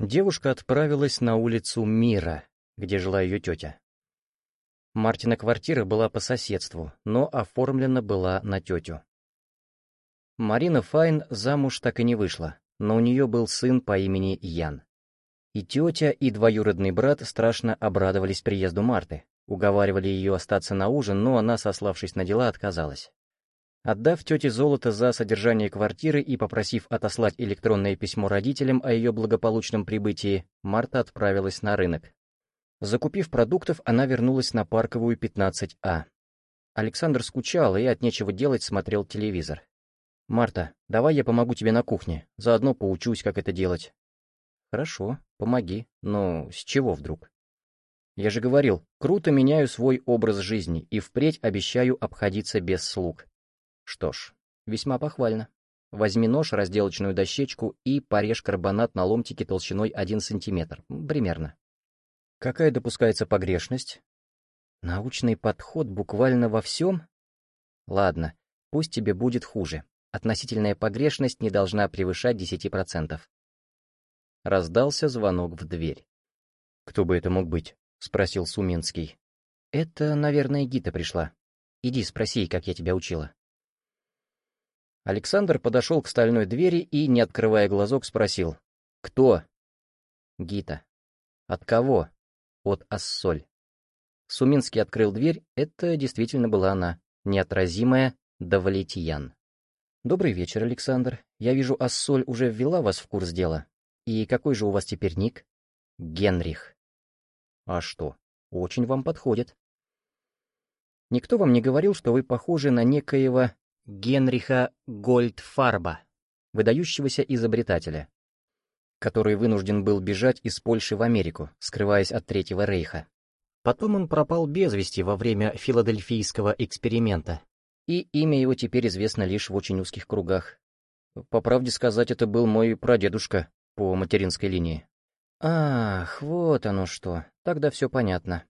Девушка отправилась на улицу Мира, где жила ее тетя. Мартина квартира была по соседству, но оформлена была на тетю. Марина Файн замуж так и не вышла, но у нее был сын по имени Ян. И тетя, и двоюродный брат страшно обрадовались приезду Марты, уговаривали ее остаться на ужин, но она, сославшись на дела, отказалась. Отдав тете золото за содержание квартиры и попросив отослать электронное письмо родителям о ее благополучном прибытии, Марта отправилась на рынок. Закупив продуктов, она вернулась на парковую 15А. Александр скучал и от нечего делать смотрел телевизор. «Марта, давай я помогу тебе на кухне, заодно поучусь, как это делать». «Хорошо, помоги, но с чего вдруг?» «Я же говорил, круто меняю свой образ жизни и впредь обещаю обходиться без слуг». Что ж, весьма похвально. Возьми нож, разделочную дощечку и порежь карбонат на ломтике толщиной 1 см, примерно. Какая допускается погрешность? Научный подход буквально во всем? Ладно, пусть тебе будет хуже. Относительная погрешность не должна превышать 10%. Раздался звонок в дверь. «Кто бы это мог быть?» — спросил Суминский. «Это, наверное, Гита пришла. Иди спроси, как я тебя учила». Александр подошел к стальной двери и, не открывая глазок, спросил. «Кто?» «Гита». «От кого?» «От Ассоль». Суминский открыл дверь, это действительно была она, неотразимая Давалетиян. «Добрый вечер, Александр. Я вижу, Ассоль уже ввела вас в курс дела. И какой же у вас теперь ник?» «Генрих». «А что? Очень вам подходит». «Никто вам не говорил, что вы похожи на некоего Генриха Гольдфарба, выдающегося изобретателя, который вынужден был бежать из Польши в Америку, скрываясь от Третьего Рейха. Потом он пропал без вести во время филадельфийского эксперимента, и имя его теперь известно лишь в очень узких кругах. По правде сказать, это был мой прадедушка по материнской линии. Ах, вот оно что, тогда все понятно.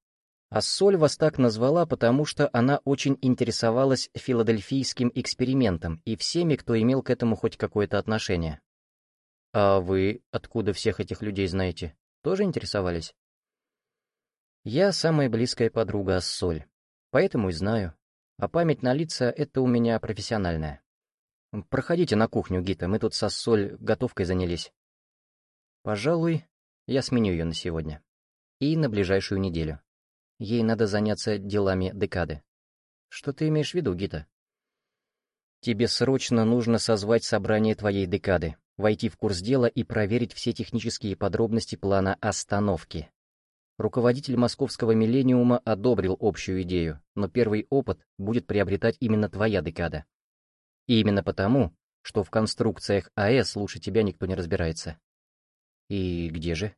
А Соль вас так назвала, потому что она очень интересовалась филадельфийским экспериментом и всеми, кто имел к этому хоть какое-то отношение. А вы откуда всех этих людей знаете? Тоже интересовались? Я самая близкая подруга Ассоль, поэтому и знаю. А память на лица — это у меня профессиональная. Проходите на кухню, Гита, мы тут с Ассоль готовкой занялись. Пожалуй, я сменю ее на сегодня. И на ближайшую неделю. Ей надо заняться делами декады. Что ты имеешь в виду, Гита? Тебе срочно нужно созвать собрание твоей декады, войти в курс дела и проверить все технические подробности плана остановки. Руководитель московского «Миллениума» одобрил общую идею, но первый опыт будет приобретать именно твоя декада. И именно потому, что в конструкциях АЭС лучше тебя никто не разбирается. И где же?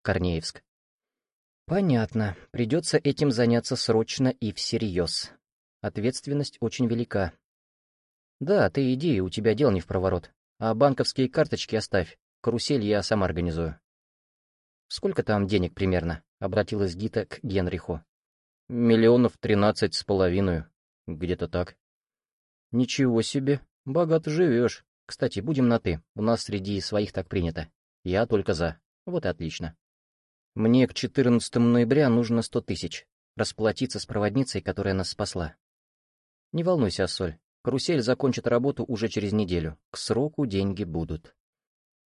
Корнеевск. Понятно. Придется этим заняться срочно и всерьез. Ответственность очень велика. Да, ты иди, у тебя дел не в проворот. А банковские карточки оставь. Карусель я сам организую. Сколько там денег примерно? Обратилась Гита к Генриху. Миллионов тринадцать с половиной. Где-то так. Ничего себе. Богато живешь. Кстати, будем на «ты». У нас среди своих так принято. Я только за. Вот и отлично. Мне к 14 ноября нужно сто тысяч. Расплатиться с проводницей, которая нас спасла. Не волнуйся, Ассоль. Карусель закончит работу уже через неделю. К сроку деньги будут.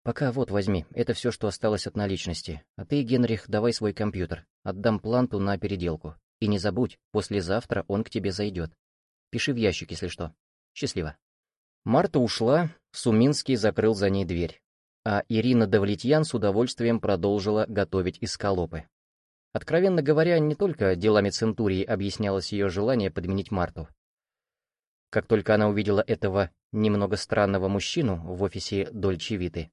Пока вот возьми, это все, что осталось от наличности. А ты, Генрих, давай свой компьютер. Отдам планту на переделку. И не забудь, послезавтра он к тебе зайдет. Пиши в ящик, если что. Счастливо. Марта ушла, Суминский закрыл за ней дверь а Ирина Давлетьян с удовольствием продолжила готовить эскалопы. Откровенно говоря, не только делами Центурии объяснялось ее желание подменить Марту. Как только она увидела этого немного странного мужчину в офисе Дольче Виты,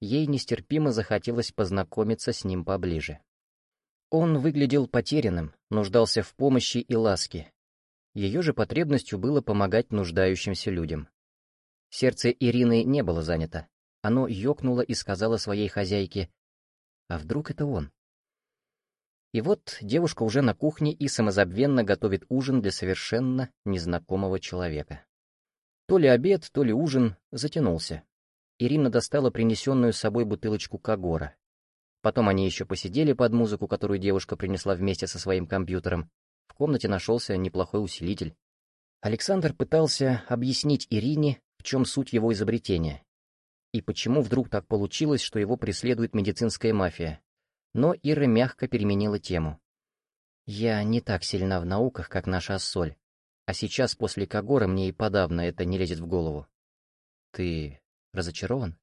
ей нестерпимо захотелось познакомиться с ним поближе. Он выглядел потерянным, нуждался в помощи и ласке. Ее же потребностью было помогать нуждающимся людям. Сердце Ирины не было занято. Оно ёкнуло и сказала своей хозяйке, «А вдруг это он?» И вот девушка уже на кухне и самозабвенно готовит ужин для совершенно незнакомого человека. То ли обед, то ли ужин затянулся. Ирина достала принесенную с собой бутылочку Кагора Потом они еще посидели под музыку, которую девушка принесла вместе со своим компьютером. В комнате нашелся неплохой усилитель. Александр пытался объяснить Ирине, в чем суть его изобретения, и почему вдруг так получилось, что его преследует медицинская мафия. Но Ира мягко переменила тему. «Я не так сильна в науках, как наша Ассоль, а сейчас после Кагора мне и подавно это не лезет в голову». «Ты разочарован?»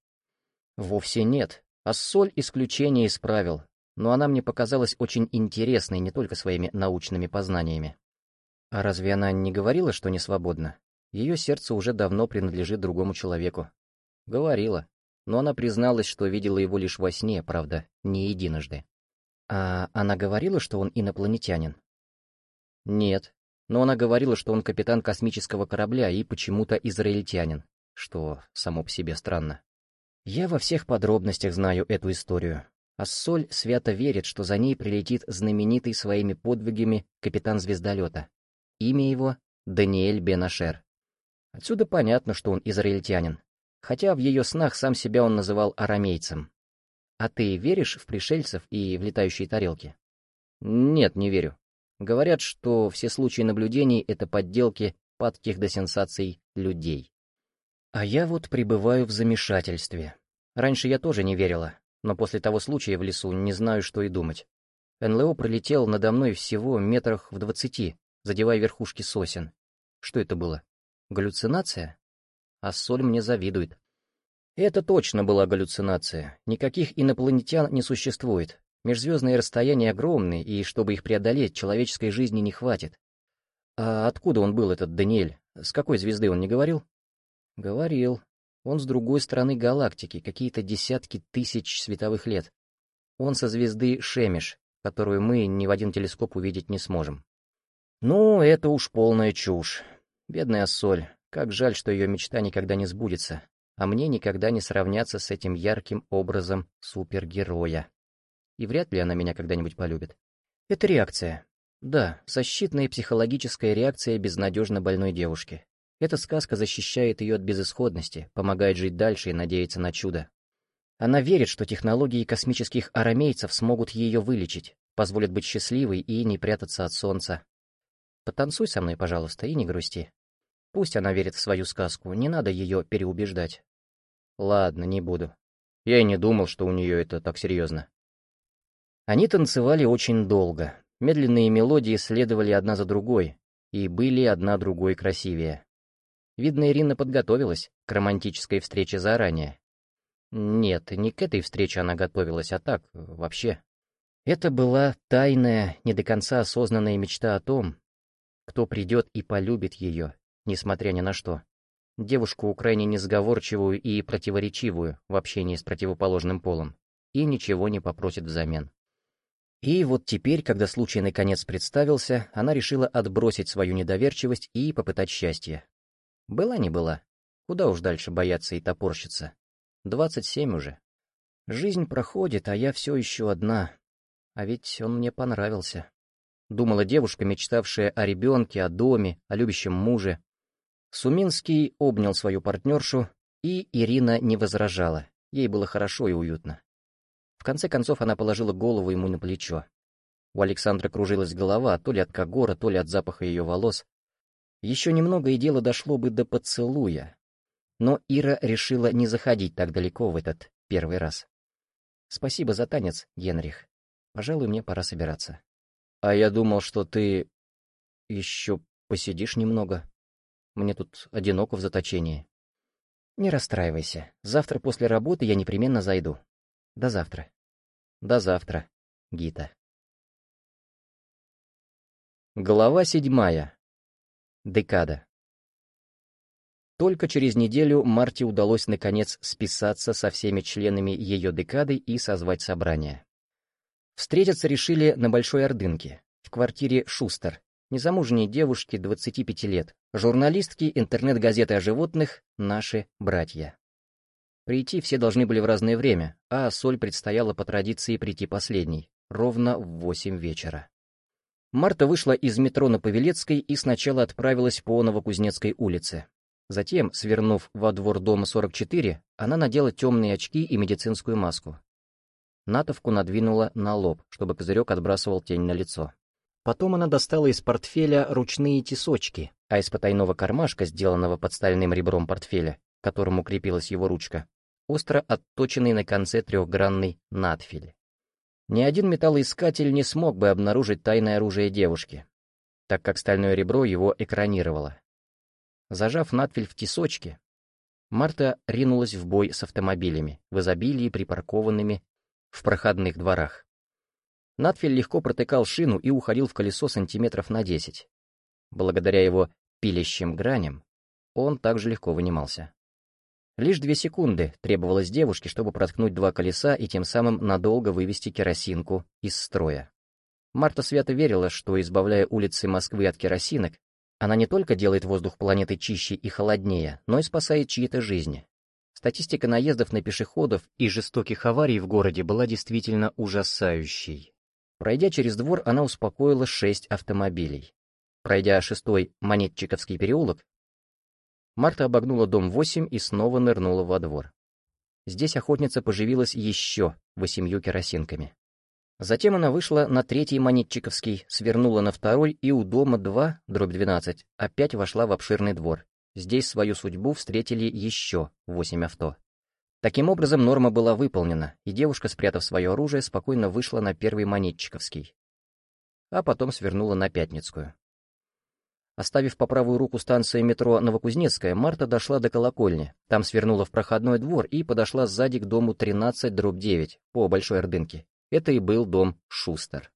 «Вовсе нет. Ассоль исключение из правил, но она мне показалась очень интересной не только своими научными познаниями. А разве она не говорила, что не свободна? Ее сердце уже давно принадлежит другому человеку. Говорила, но она призналась, что видела его лишь во сне, правда, не единожды. А она говорила, что он инопланетянин? Нет, но она говорила, что он капитан космического корабля и почему-то израильтянин, что само по себе странно. Я во всех подробностях знаю эту историю. А Соль свято верит, что за ней прилетит знаменитый своими подвигами капитан звездолета. Имя его — Даниэль Бенашер. Отсюда понятно, что он израильтянин, хотя в ее снах сам себя он называл арамейцем. А ты веришь в пришельцев и в летающие тарелки? Нет, не верю. Говорят, что все случаи наблюдений — это подделки падких до сенсаций людей. А я вот пребываю в замешательстве. Раньше я тоже не верила, но после того случая в лесу не знаю, что и думать. НЛО пролетел надо мной всего метрах в двадцати, задевая верхушки сосен. Что это было? Галлюцинация? А соль мне завидует. Это точно была галлюцинация. Никаких инопланетян не существует. Межзвездные расстояния огромны, и чтобы их преодолеть, человеческой жизни не хватит. А откуда он был, этот Даниэль? С какой звезды он не говорил? Говорил. Он с другой стороны галактики, какие-то десятки тысяч световых лет. Он со звезды Шемиш, которую мы ни в один телескоп увидеть не сможем. Ну, это уж полная чушь. Бедная Соль, как жаль, что ее мечта никогда не сбудется, а мне никогда не сравняться с этим ярким образом супергероя. И вряд ли она меня когда-нибудь полюбит. Это реакция. Да, защитная психологическая реакция безнадежно больной девушки. Эта сказка защищает ее от безысходности, помогает жить дальше и надеяться на чудо. Она верит, что технологии космических арамейцев смогут ее вылечить, позволят быть счастливой и не прятаться от солнца, Потанцуй со мной, пожалуйста, и не грусти. Пусть она верит в свою сказку, не надо ее переубеждать. Ладно, не буду. Я и не думал, что у нее это так серьезно. Они танцевали очень долго. Медленные мелодии следовали одна за другой, и были одна другой красивее. Видно, Ирина подготовилась к романтической встрече заранее. Нет, не к этой встрече она готовилась, а так, вообще. Это была тайная, не до конца осознанная мечта о том, кто придет и полюбит ее, несмотря ни на что. Девушку крайне несговорчивую и противоречивую в общении с противоположным полом, и ничего не попросит взамен. И вот теперь, когда случай наконец представился, она решила отбросить свою недоверчивость и попытать счастье. Была не была. Куда уж дальше бояться и топорщиться. Двадцать семь уже. Жизнь проходит, а я все еще одна. А ведь он мне понравился. Думала девушка, мечтавшая о ребенке, о доме, о любящем муже. Суминский обнял свою партнершу, и Ирина не возражала. Ей было хорошо и уютно. В конце концов она положила голову ему на плечо. У Александра кружилась голова, то ли от когора, то ли от запаха ее волос. Еще немного, и дело дошло бы до поцелуя. Но Ира решила не заходить так далеко в этот первый раз. «Спасибо за танец, Генрих. Пожалуй, мне пора собираться». А я думал, что ты еще посидишь немного. Мне тут одиноко в заточении. Не расстраивайся. Завтра после работы я непременно зайду. До завтра. До завтра, Гита. Глава седьмая. Декада. Только через неделю Марте удалось наконец списаться со всеми членами ее декады и созвать собрание. Встретиться решили на Большой Ордынке, в квартире Шустер, незамужней девушки 25 лет, журналистки интернет-газеты о животных «Наши братья». Прийти все должны были в разное время, а Соль предстояло по традиции прийти последней, ровно в 8 вечера. Марта вышла из метро на Павелецкой и сначала отправилась по Новокузнецкой улице. Затем, свернув во двор дома 44, она надела темные очки и медицинскую маску. Натовку надвинула на лоб, чтобы козырек отбрасывал тень на лицо. Потом она достала из портфеля ручные тесочки, а из потайного кармашка, сделанного под стальным ребром портфеля, к которому крепилась его ручка, остро отточенный на конце трехгранный надфиль. Ни один металлоискатель не смог бы обнаружить тайное оружие девушки, так как стальное ребро его экранировало. Зажав надфиль в тесочке, Марта ринулась в бой с автомобилями, в изобилии припаркованными в проходных дворах. Надфиль легко протыкал шину и уходил в колесо сантиметров на десять. Благодаря его пилящим граням он также легко вынимался. Лишь две секунды требовалось девушке, чтобы проткнуть два колеса и тем самым надолго вывести керосинку из строя. Марта свято верила, что, избавляя улицы Москвы от керосинок, она не только делает воздух планеты чище и холоднее, но и спасает чьи-то жизни. Статистика наездов на пешеходов и жестоких аварий в городе была действительно ужасающей. Пройдя через двор, она успокоила шесть автомобилей. Пройдя шестой Монетчиковский переулок, Марта обогнула дом 8 и снова нырнула во двор. Здесь охотница поживилась еще восемью керосинками. Затем она вышла на третий Монетчиковский, свернула на второй и у дома 2, дробь 12, опять вошла в обширный двор. Здесь свою судьбу встретили еще восемь авто. Таким образом, норма была выполнена, и девушка, спрятав свое оружие, спокойно вышла на первый Монетчиковский. А потом свернула на Пятницкую. Оставив по правую руку станцию метро Новокузнецкая, Марта дошла до колокольни, там свернула в проходной двор и подошла сзади к дому 13 дробь 9 по Большой Ордынке. Это и был дом Шустер.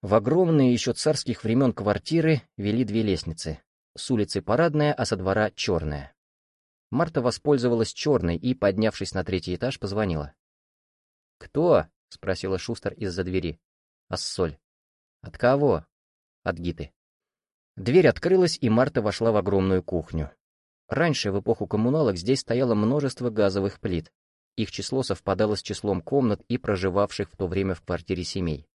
В огромные еще царских времен квартиры вели две лестницы. С улицы Парадная, а со двора Черная. Марта воспользовалась черной и, поднявшись на третий этаж, позвонила. «Кто?» — спросила Шустер из-за двери. «Ассоль». «От кого?» «От Гиты». Дверь открылась, и Марта вошла в огромную кухню. Раньше, в эпоху коммуналок, здесь стояло множество газовых плит. Их число совпадало с числом комнат и проживавших в то время в квартире семей.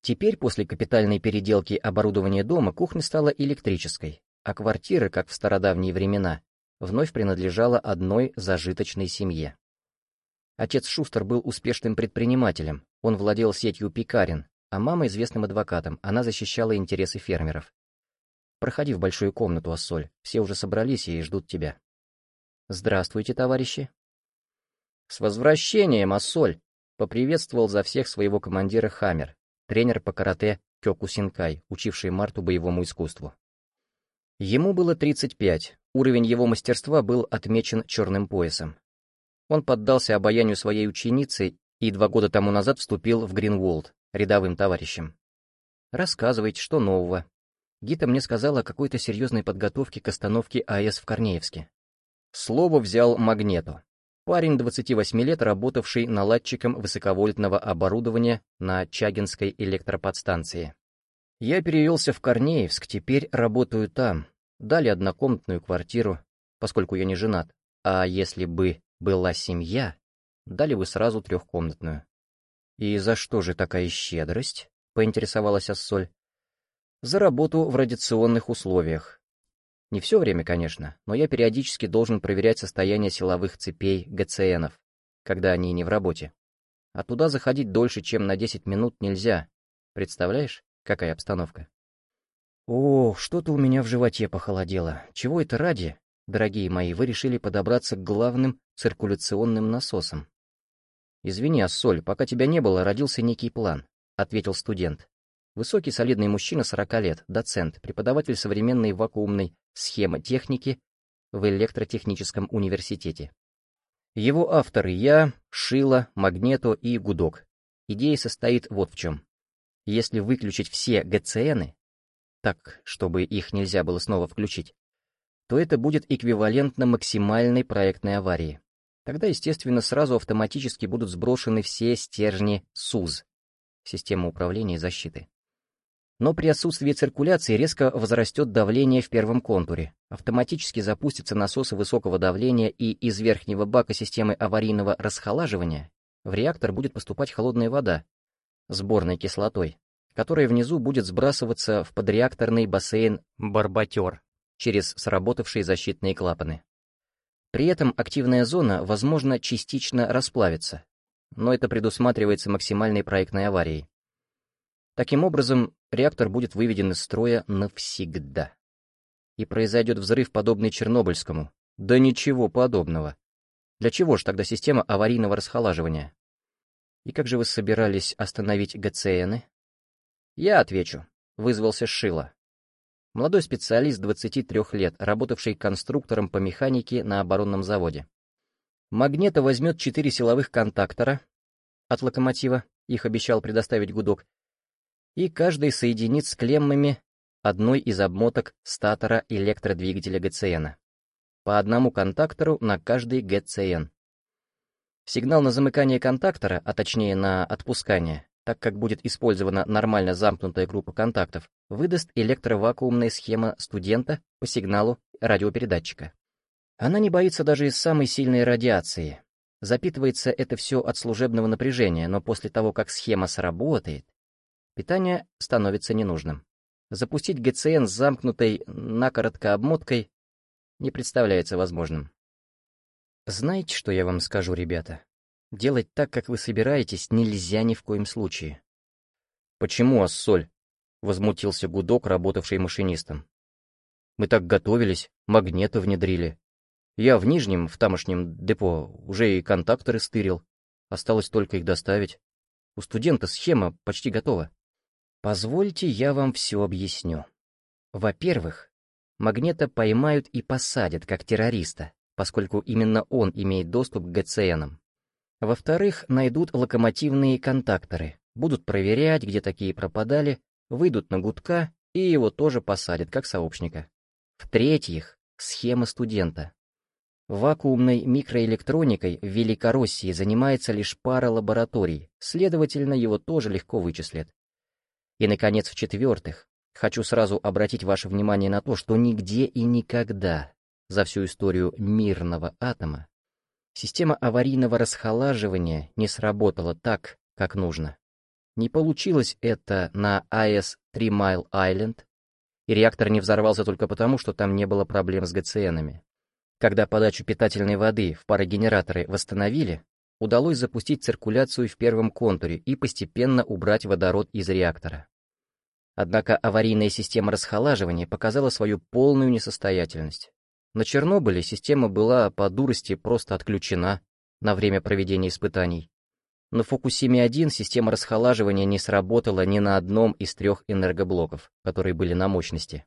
Теперь, после капитальной переделки оборудования дома, кухня стала электрической, а квартира, как в стародавние времена, вновь принадлежала одной зажиточной семье. Отец Шустер был успешным предпринимателем, он владел сетью пекарен, а мама известным адвокатом, она защищала интересы фермеров. «Проходи в большую комнату, Ассоль, все уже собрались и ждут тебя». «Здравствуйте, товарищи», «С возвращением, Ассоль!» — поприветствовал за всех своего командира Хаммер, тренер по карате Кёку Синкай, учивший Марту боевому искусству. Ему было 35, уровень его мастерства был отмечен черным поясом. Он поддался обаянию своей ученицы и два года тому назад вступил в Гринволд рядовым товарищем. «Рассказывайте, что нового?» Гита мне сказала о какой-то серьезной подготовке к остановке АЭС в Корнеевске. Слово взял Магнету. Парень 28 лет, работавший наладчиком высоковольтного оборудования на Чагинской электроподстанции. Я перевелся в Корнеевск, теперь работаю там. Дали однокомнатную квартиру, поскольку я не женат. А если бы была семья, дали бы сразу трехкомнатную. «И за что же такая щедрость?» — поинтересовалась Ассоль. «За работу в радиационных условиях. Не все время, конечно, но я периодически должен проверять состояние силовых цепей ГЦНов, когда они не в работе. А туда заходить дольше, чем на 10 минут нельзя. Представляешь, какая обстановка? О, что-то у меня в животе похолодело. Чего это ради, дорогие мои, вы решили подобраться к главным циркуляционным насосам? Извини, Ассоль, пока тебя не было, родился некий план, ответил студент. Высокий солидный мужчина 40 лет, доцент, преподаватель современной вакуумной схемотехники в электротехническом университете. Его авторы я, Шила, Магнето и Гудок. Идея состоит вот в чем. Если выключить все ГЦНы, так, чтобы их нельзя было снова включить, то это будет эквивалентно максимальной проектной аварии. Тогда, естественно, сразу автоматически будут сброшены все стержни СУЗ, система управления и защиты. Но при отсутствии циркуляции резко возрастет давление в первом контуре, автоматически запустятся насосы высокого давления и из верхнего бака системы аварийного расхолаживания в реактор будет поступать холодная вода сборной кислотой, которая внизу будет сбрасываться в подреакторный бассейн «Барбатер» через сработавшие защитные клапаны. При этом активная зона, возможно, частично расплавится, но это предусматривается максимальной проектной аварией. Таким образом, реактор будет выведен из строя навсегда. И произойдет взрыв, подобный Чернобыльскому. Да ничего подобного. Для чего же тогда система аварийного расхолаживания? И как же вы собирались остановить ГЦНы? Я отвечу. Вызвался Шила. Молодой специалист 23 лет, работавший конструктором по механике на оборонном заводе. Магнета возьмет четыре силовых контактора от локомотива, их обещал предоставить гудок, и каждый соединит с клеммами одной из обмоток статора электродвигателя ГЦН. По одному контактору на каждый ГЦН. Сигнал на замыкание контактора, а точнее на отпускание, так как будет использована нормально замкнутая группа контактов, выдаст электровакуумная схема студента по сигналу радиопередатчика. Она не боится даже самой сильной радиации. Запитывается это все от служебного напряжения, но после того, как схема сработает, питание становится ненужным. Запустить ГЦН с замкнутой накоротко обмоткой не представляется возможным. Знаете, что я вам скажу, ребята? Делать так, как вы собираетесь, нельзя ни в коем случае. Почему ассоль? Возмутился гудок, работавший машинистом. Мы так готовились, магнеты внедрили. Я в Нижнем, в тамошнем депо, уже и контакторы стырил. Осталось только их доставить. У студента схема почти готова. Позвольте, я вам все объясню. Во-первых, Магнета поймают и посадят как террориста, поскольку именно он имеет доступ к ГЦНам. Во-вторых, найдут локомотивные контакторы, будут проверять, где такие пропадали, выйдут на гудка и его тоже посадят как сообщника. В-третьих, схема студента. Вакуумной микроэлектроникой в Великороссии занимается лишь пара лабораторий, следовательно, его тоже легко вычислят. И, наконец, в-четвертых, хочу сразу обратить ваше внимание на то, что нигде и никогда за всю историю мирного атома система аварийного расхолаживания не сработала так, как нужно. Не получилось это на АЭС Три Майл Айленд, и реактор не взорвался только потому, что там не было проблем с ГЦНами. Когда подачу питательной воды в парогенераторы восстановили, удалось запустить циркуляцию в первом контуре и постепенно убрать водород из реактора. Однако аварийная система расхолаживания показала свою полную несостоятельность. На Чернобыле система была по дурости просто отключена на время проведения испытаний. На Фукусиме-1 система расхолаживания не сработала ни на одном из трех энергоблоков, которые были на мощности.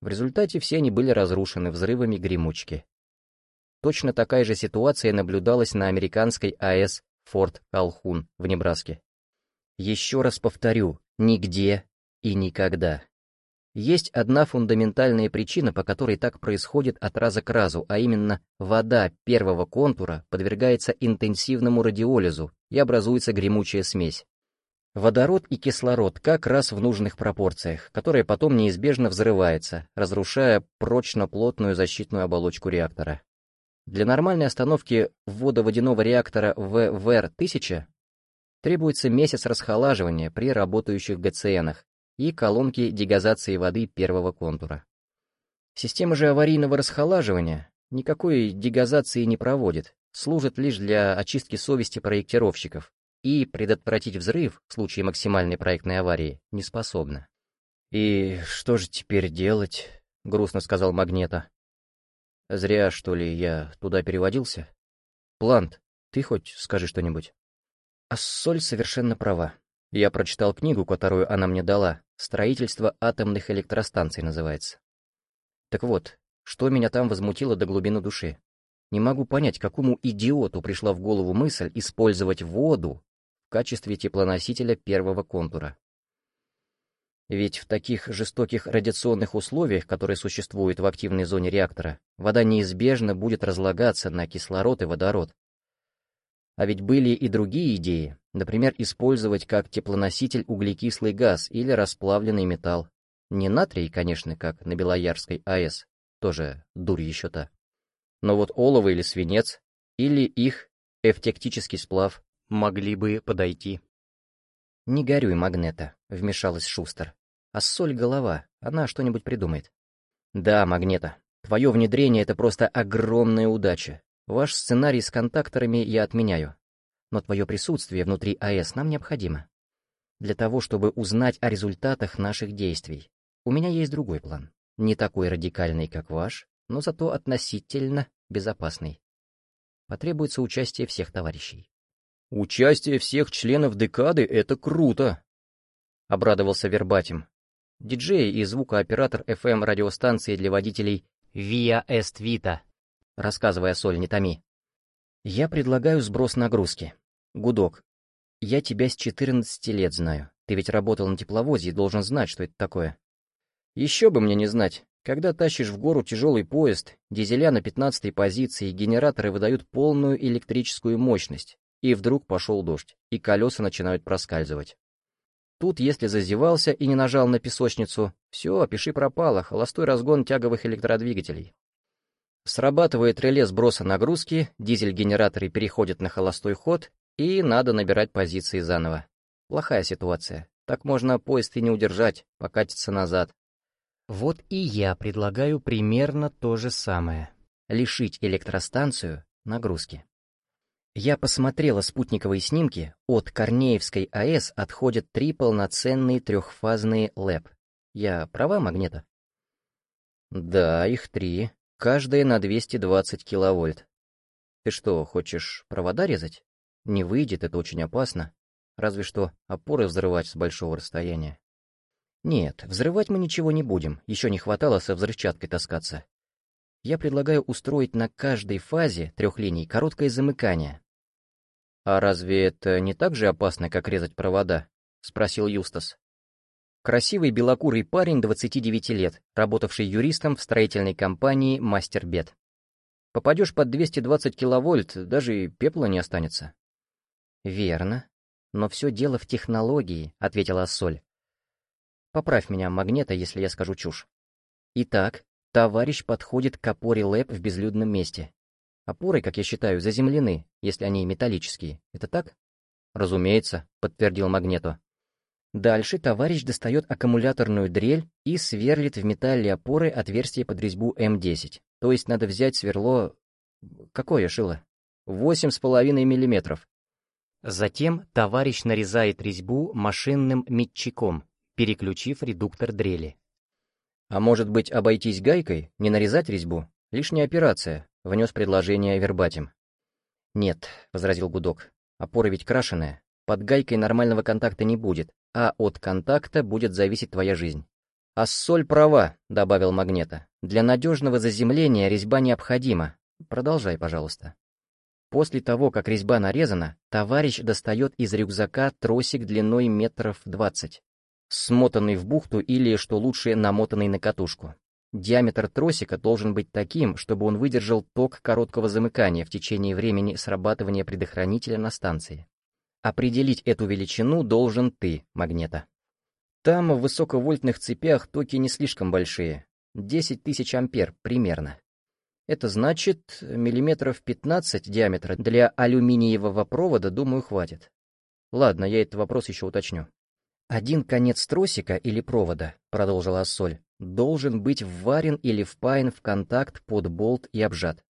В результате все они были разрушены взрывами гремучки. Точно такая же ситуация наблюдалась на американской АЭС Форт Калхун в Небраске. Еще раз повторю, нигде и никогда. Есть одна фундаментальная причина, по которой так происходит от раза к разу, а именно вода первого контура подвергается интенсивному радиолизу и образуется гремучая смесь. Водород и кислород как раз в нужных пропорциях, которая потом неизбежно взрывается, разрушая прочно-плотную защитную оболочку реактора. Для нормальной остановки ввода водяного реактора в ВР-1000 требуется месяц расхолаживания при работающих ГЦНах и колонки дегазации воды первого контура. Система же аварийного расхолаживания никакой дегазации не проводит, служит лишь для очистки совести проектировщиков и предотвратить взрыв в случае максимальной проектной аварии не способна. «И что же теперь делать?» — грустно сказал Магнета. Зря, что ли, я туда переводился? Плант, ты хоть скажи что-нибудь. А Соль совершенно права. Я прочитал книгу, которую она мне дала. «Строительство атомных электростанций» называется. Так вот, что меня там возмутило до глубины души. Не могу понять, какому идиоту пришла в голову мысль использовать воду в качестве теплоносителя первого контура. Ведь в таких жестоких радиационных условиях, которые существуют в активной зоне реактора, вода неизбежно будет разлагаться на кислород и водород. А ведь были и другие идеи, например, использовать как теплоноситель углекислый газ или расплавленный металл. Не натрий, конечно, как на Белоярской АЭС, тоже дурь еще та. Но вот олово или свинец, или их эвтектический сплав могли бы подойти. «Не горюй, Магнета», — вмешалась Шустер. А соль голова, она что-нибудь придумает. Да, Магнета, твое внедрение — это просто огромная удача. Ваш сценарий с контакторами я отменяю. Но твое присутствие внутри АЭС нам необходимо. Для того, чтобы узнать о результатах наших действий. У меня есть другой план. Не такой радикальный, как ваш, но зато относительно безопасный. Потребуется участие всех товарищей. «Участие всех членов декады — это круто!» — обрадовался Вербатим. Диджей и звукооператор FM-радиостанции для водителей «Via Est Vita», рассказывая соль не томи. «Я предлагаю сброс нагрузки. Гудок, я тебя с 14 лет знаю. Ты ведь работал на тепловозе и должен знать, что это такое». «Еще бы мне не знать. Когда тащишь в гору тяжелый поезд, дизеля на 15 позиции, генераторы выдают полную электрическую мощность, и вдруг пошел дождь, и колеса начинают проскальзывать. Тут, если зазевался и не нажал на песочницу, все, пиши пропало, холостой разгон тяговых электродвигателей. Срабатывает реле сброса нагрузки, дизель-генераторы переходят на холостой ход, и надо набирать позиции заново. Плохая ситуация. Так можно поезд и не удержать, покатиться назад. Вот и я предлагаю примерно то же самое. Лишить электростанцию нагрузки. Я посмотрела спутниковые снимки, от Корнеевской АЭС отходят три полноценные трехфазные ЛЭП. Я права, Магнета? Да, их три, каждая на 220 киловольт. Ты что, хочешь провода резать? Не выйдет, это очень опасно. Разве что опоры взрывать с большого расстояния. Нет, взрывать мы ничего не будем, еще не хватало со взрывчаткой таскаться. Я предлагаю устроить на каждой фазе трех линий короткое замыкание. «А разве это не так же опасно, как резать провода?» — спросил Юстас. Красивый белокурый парень 29 лет, работавший юристом в строительной компании «Мастербет». Попадешь под 220 киловольт, даже и пепла не останется. «Верно. Но все дело в технологии», — ответила Соль. Поправь меня, Магнета, если я скажу чушь. Итак, товарищ подходит к опоре ЛЭП в безлюдном месте. Опоры, как я считаю, заземлены, если они металлические. Это так? Разумеется, подтвердил Магнето. Дальше товарищ достает аккумуляторную дрель и сверлит в металле опоры отверстие под резьбу М10. То есть надо взять сверло... Какое шило? Восемь с половиной миллиметров. Затем товарищ нарезает резьбу машинным метчиком, переключив редуктор дрели. «А может быть, обойтись гайкой, не нарезать резьбу? Лишняя операция», — внес предложение Вербатим. «Нет», — возразил Гудок, — «опора ведь крашеная, под гайкой нормального контакта не будет, а от контакта будет зависеть твоя жизнь». «А соль права», — добавил Магнета. «Для надежного заземления резьба необходима. Продолжай, пожалуйста». После того, как резьба нарезана, товарищ достает из рюкзака тросик длиной метров двадцать смотанный в бухту или, что лучше, намотанный на катушку. Диаметр тросика должен быть таким, чтобы он выдержал ток короткого замыкания в течение времени срабатывания предохранителя на станции. Определить эту величину должен ты, магнета. Там в высоковольтных цепях токи не слишком большие, 10 тысяч ампер примерно. Это значит, миллиметров 15 диаметра для алюминиевого провода, думаю, хватит. Ладно, я этот вопрос еще уточню. Один конец тросика или провода, продолжила Соль, должен быть вварен или впаян в контакт под болт и обжат.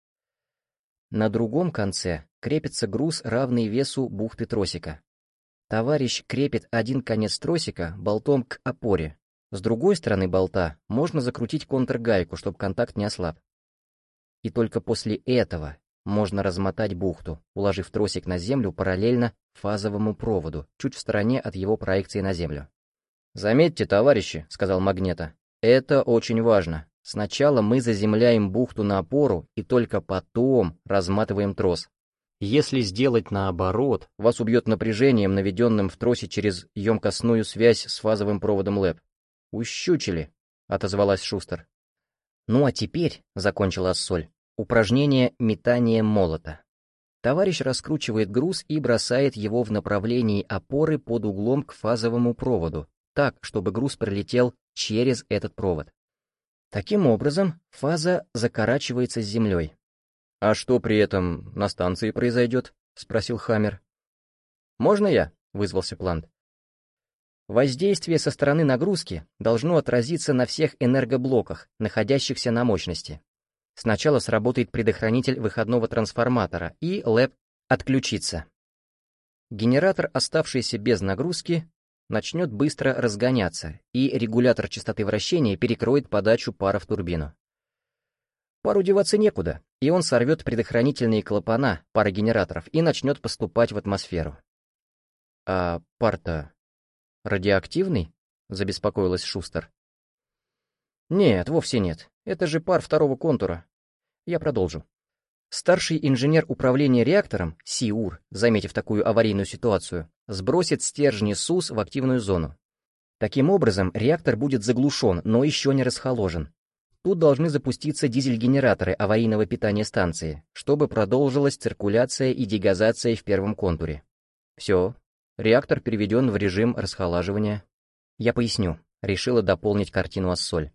На другом конце крепится груз, равный весу бухты тросика. Товарищ крепит один конец тросика болтом к опоре. С другой стороны болта можно закрутить контргайку, чтобы контакт не ослаб. И только после этого можно размотать бухту, уложив тросик на землю параллельно фазовому проводу, чуть в стороне от его проекции на землю. «Заметьте, товарищи», — сказал Магнета, — «это очень важно. Сначала мы заземляем бухту на опору и только потом разматываем трос. Если сделать наоборот, вас убьет напряжением, наведенным в тросе через емкостную связь с фазовым проводом ЛЭП. «Ущучили», — отозвалась Шустер. «Ну а теперь», — закончила Соль, Упражнение метания молота. Товарищ раскручивает груз и бросает его в направлении опоры под углом к фазовому проводу, так, чтобы груз пролетел через этот провод. Таким образом, фаза закорачивается с землей. «А что при этом на станции произойдет?» — спросил Хаммер. «Можно я?» — вызвался Плант. Воздействие со стороны нагрузки должно отразиться на всех энергоблоках, находящихся на мощности. Сначала сработает предохранитель выходного трансформатора, и ЛЭП отключится. генератор, оставшийся без нагрузки, начнет быстро разгоняться, и регулятор частоты вращения перекроет подачу пара в турбину. Пару деваться некуда, и он сорвет предохранительные клапана парогенераторов и начнет поступать в атмосферу. «А пар-то радиоактивный?» — забеспокоилась Шустер. «Нет, вовсе нет. Это же пар второго контура. Я продолжу. Старший инженер управления реактором, СИУР, заметив такую аварийную ситуацию, сбросит стержни СУС в активную зону. Таким образом, реактор будет заглушен, но еще не расхоложен. Тут должны запуститься дизель-генераторы аварийного питания станции, чтобы продолжилась циркуляция и дегазация в первом контуре. Все, реактор переведен в режим расхолаживания. Я поясню, решила дополнить картину Ассоль.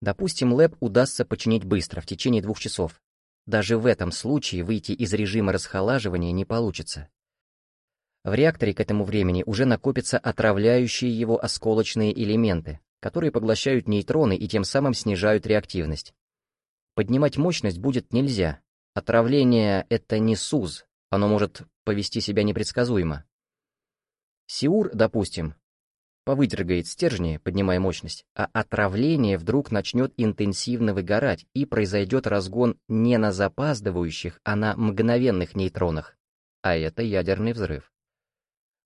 Допустим, ЛЭП удастся починить быстро, в течение двух часов. Даже в этом случае выйти из режима расхолаживания не получится. В реакторе к этому времени уже накопятся отравляющие его осколочные элементы, которые поглощают нейтроны и тем самым снижают реактивность. Поднимать мощность будет нельзя. Отравление — это не СУЗ, оно может повести себя непредсказуемо. Сиур, допустим, повыдергает стержни, поднимая мощность, а отравление вдруг начнет интенсивно выгорать и произойдет разгон не на запаздывающих, а на мгновенных нейтронах. А это ядерный взрыв.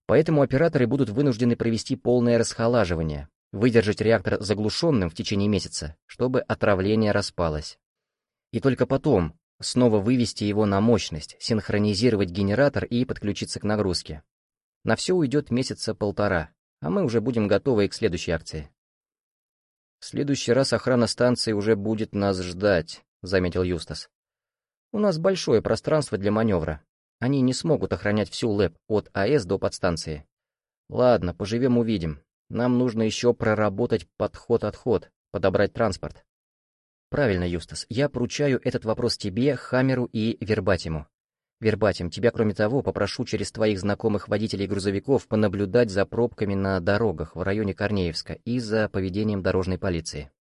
Поэтому операторы будут вынуждены провести полное расхолаживание, выдержать реактор заглушенным в течение месяца, чтобы отравление распалось. И только потом снова вывести его на мощность, синхронизировать генератор и подключиться к нагрузке. На все уйдет месяца полтора, а мы уже будем готовы к следующей акции. «В следующий раз охрана станции уже будет нас ждать», — заметил Юстас. «У нас большое пространство для маневра. Они не смогут охранять всю ЛЭП от АЭС до подстанции. Ладно, поживем-увидим. Нам нужно еще проработать подход-отход, подобрать транспорт». «Правильно, Юстас, я поручаю этот вопрос тебе, Хамеру и Вербатиму. Вербатим, тебя, кроме того, попрошу через твоих знакомых водителей грузовиков понаблюдать за пробками на дорогах в районе Корнеевска и за поведением дорожной полиции.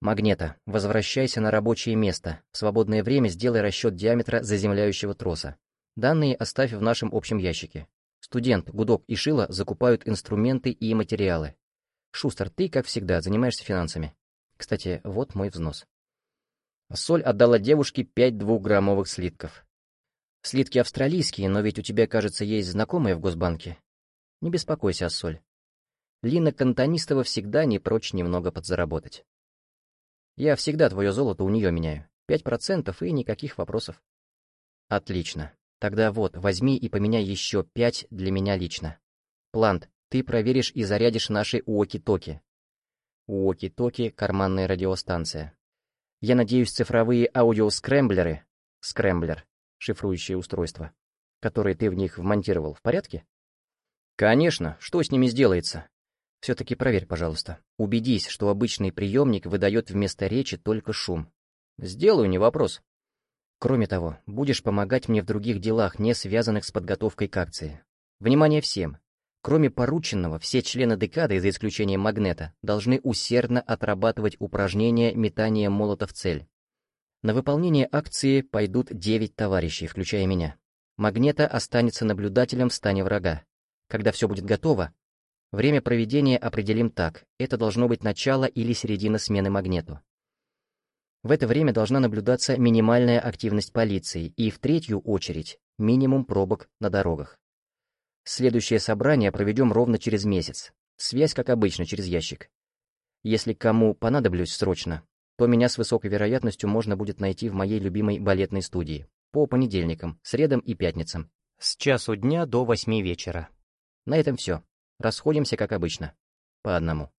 Магнета, возвращайся на рабочее место. В свободное время сделай расчет диаметра заземляющего троса. Данные оставь в нашем общем ящике. Студент, Гудок и Шила закупают инструменты и материалы. Шустер, ты, как всегда, занимаешься финансами. Кстати, вот мой взнос. Соль отдала девушке пять двухграммовых слитков. Слитки австралийские, но ведь у тебя, кажется, есть знакомые в Госбанке. Не беспокойся, Ассоль. Лина Кантонистова всегда не прочь немного подзаработать. Я всегда твое золото у нее меняю. Пять процентов и никаких вопросов. Отлично. Тогда вот, возьми и поменяй еще пять для меня лично. Плант, ты проверишь и зарядишь наши уоки-токи. Уоки-токи — карманная радиостанция. Я надеюсь, цифровые аудиоскрэмблеры, скрэмблер, шифрующее устройство, которые ты в них вмонтировал, в порядке? Конечно, что с ними сделается? Все-таки проверь, пожалуйста. Убедись, что обычный приемник выдает вместо речи только шум. Сделаю, не вопрос. Кроме того, будешь помогать мне в других делах, не связанных с подготовкой к акции. Внимание всем! Кроме порученного, все члены декады, за исключением Магнета, должны усердно отрабатывать упражнения метания молота в цель. На выполнение акции пойдут девять товарищей, включая меня. Магнета останется наблюдателем в стане врага. Когда все будет готово, время проведения определим так. Это должно быть начало или середина смены Магнету. В это время должна наблюдаться минимальная активность полиции и, в третью очередь, минимум пробок на дорогах. Следующее собрание проведем ровно через месяц. Связь, как обычно, через ящик. Если кому понадоблюсь срочно, то меня с высокой вероятностью можно будет найти в моей любимой балетной студии. По понедельникам, средам и пятницам. С часу дня до восьми вечера. На этом все. Расходимся, как обычно. По одному.